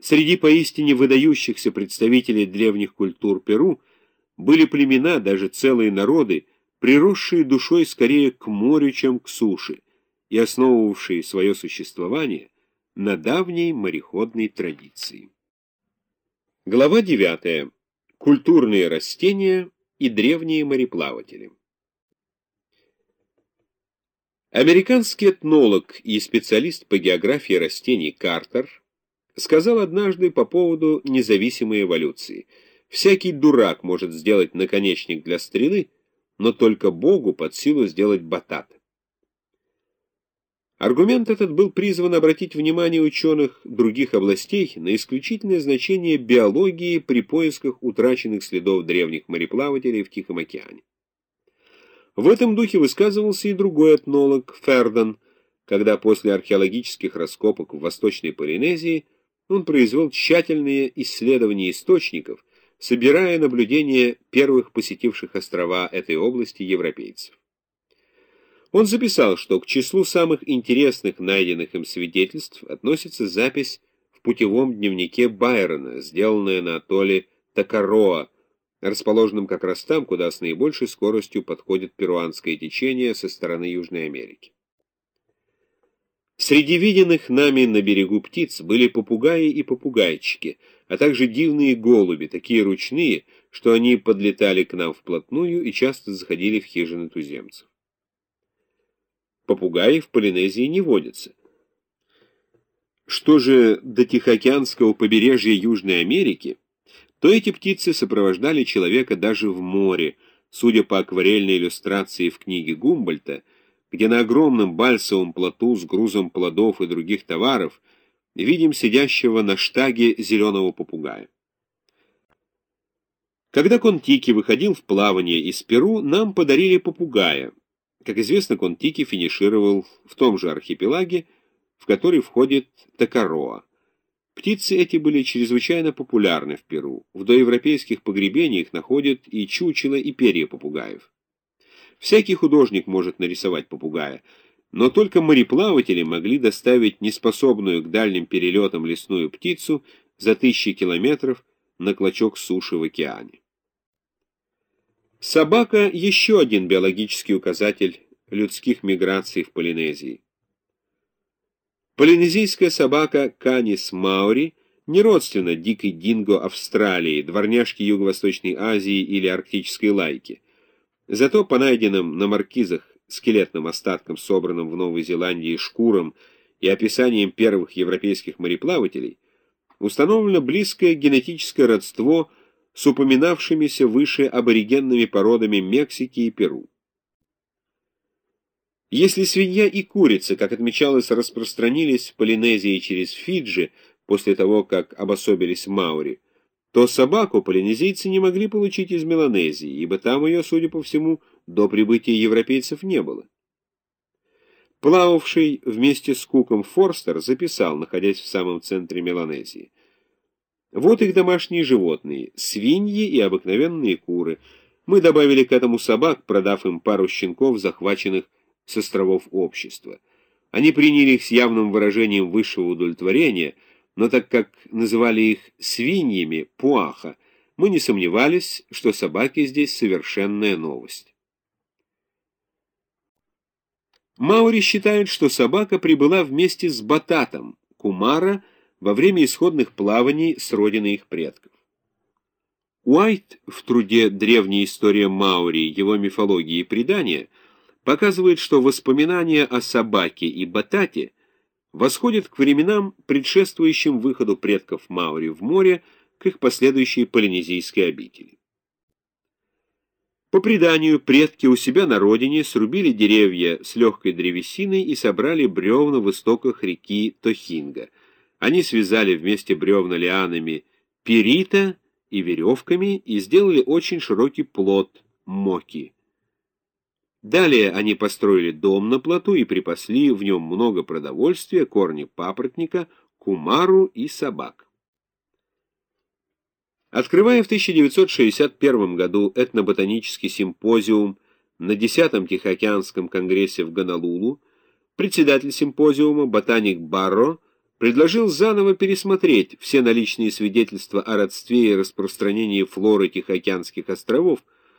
Среди поистине выдающихся представителей древних культур Перу были племена, даже целые народы, приросшие душой скорее к морю, чем к суше, и основывавшие свое существование на давней мореходной традиции. Глава 9. Культурные растения и древние мореплаватели. Американский этнолог и специалист по географии растений Картер сказал однажды по поводу независимой эволюции. Всякий дурак может сделать наконечник для стрелы, но только Богу под силу сделать батат. Аргумент этот был призван обратить внимание ученых других областей на исключительное значение биологии при поисках утраченных следов древних мореплавателей в Тихом океане. В этом духе высказывался и другой этнолог Ферден, когда после археологических раскопок в Восточной Полинезии он произвел тщательные исследования источников, собирая наблюдения первых посетивших острова этой области европейцев. Он записал, что к числу самых интересных найденных им свидетельств относится запись в путевом дневнике Байрона, сделанная на атолле Такароа, расположенном как раз там, куда с наибольшей скоростью подходит перуанское течение со стороны Южной Америки. Среди виденных нами на берегу птиц были попугаи и попугайчики, а также дивные голуби, такие ручные, что они подлетали к нам вплотную и часто заходили в хижины туземцев. Попугаи в Полинезии не водятся. Что же до Тихоокеанского побережья Южной Америки, то эти птицы сопровождали человека даже в море, судя по акварельной иллюстрации в книге Гумбольта, где на огромном бальсовом плоту с грузом плодов и других товаров видим сидящего на штаге зеленого попугая. Когда Контики выходил в плавание из Перу, нам подарили попугая. Как известно, Контики финишировал в том же архипелаге, в который входит Такароа. Птицы эти были чрезвычайно популярны в Перу. В доевропейских погребениях находят и чучело, и перья попугаев. Всякий художник может нарисовать попугая, но только мореплаватели могли доставить неспособную к дальним перелетам лесную птицу за тысячи километров на клочок суши в океане. Собака – еще один биологический указатель людских миграций в Полинезии. Полинезийская собака Канис маури не родственна дикой динго Австралии, дворняжке Юго-Восточной Азии или арктической лайки. Зато по найденным на маркизах скелетным остаткам, собранным в Новой Зеландии шкурам и описаниям первых европейских мореплавателей, установлено близкое генетическое родство с упоминавшимися выше аборигенными породами Мексики и Перу. Если свинья и курица, как отмечалось, распространились в Полинезии через Фиджи после того, как обособились Маури, то собаку полинезийцы не могли получить из Меланезии, ибо там ее, судя по всему, до прибытия европейцев не было. Плававший вместе с Куком Форстер записал, находясь в самом центре Меланезии. Вот их домашние животные, свиньи и обыкновенные куры. Мы добавили к этому собак, продав им пару щенков, захваченных с островов общества. Они приняли их с явным выражением высшего удовлетворения, но так как называли их свиньями, пуаха, мы не сомневались, что собаки здесь совершенная новость. Маури считают, что собака прибыла вместе с Бататом, Кумара, во время исходных плаваний с родины их предков. Уайт в труде «Древняя история Маури. Его мифологии и предания» показывает, что воспоминания о собаке и батате восходят к временам, предшествующим выходу предков Маури в море к их последующей полинезийской обители. По преданию, предки у себя на родине срубили деревья с легкой древесиной и собрали бревна в истоках реки Тохинга. Они связали вместе бревна лианами перита и веревками и сделали очень широкий плод моки. Далее они построили дом на плоту и припасли в нем много продовольствия, корни папоротника, кумару и собак. Открывая в 1961 году этноботанический симпозиум на 10-м Тихоокеанском конгрессе в Гонолулу, председатель симпозиума, ботаник Барро, предложил заново пересмотреть все наличные свидетельства о родстве и распространении флоры Тихоокеанских островов,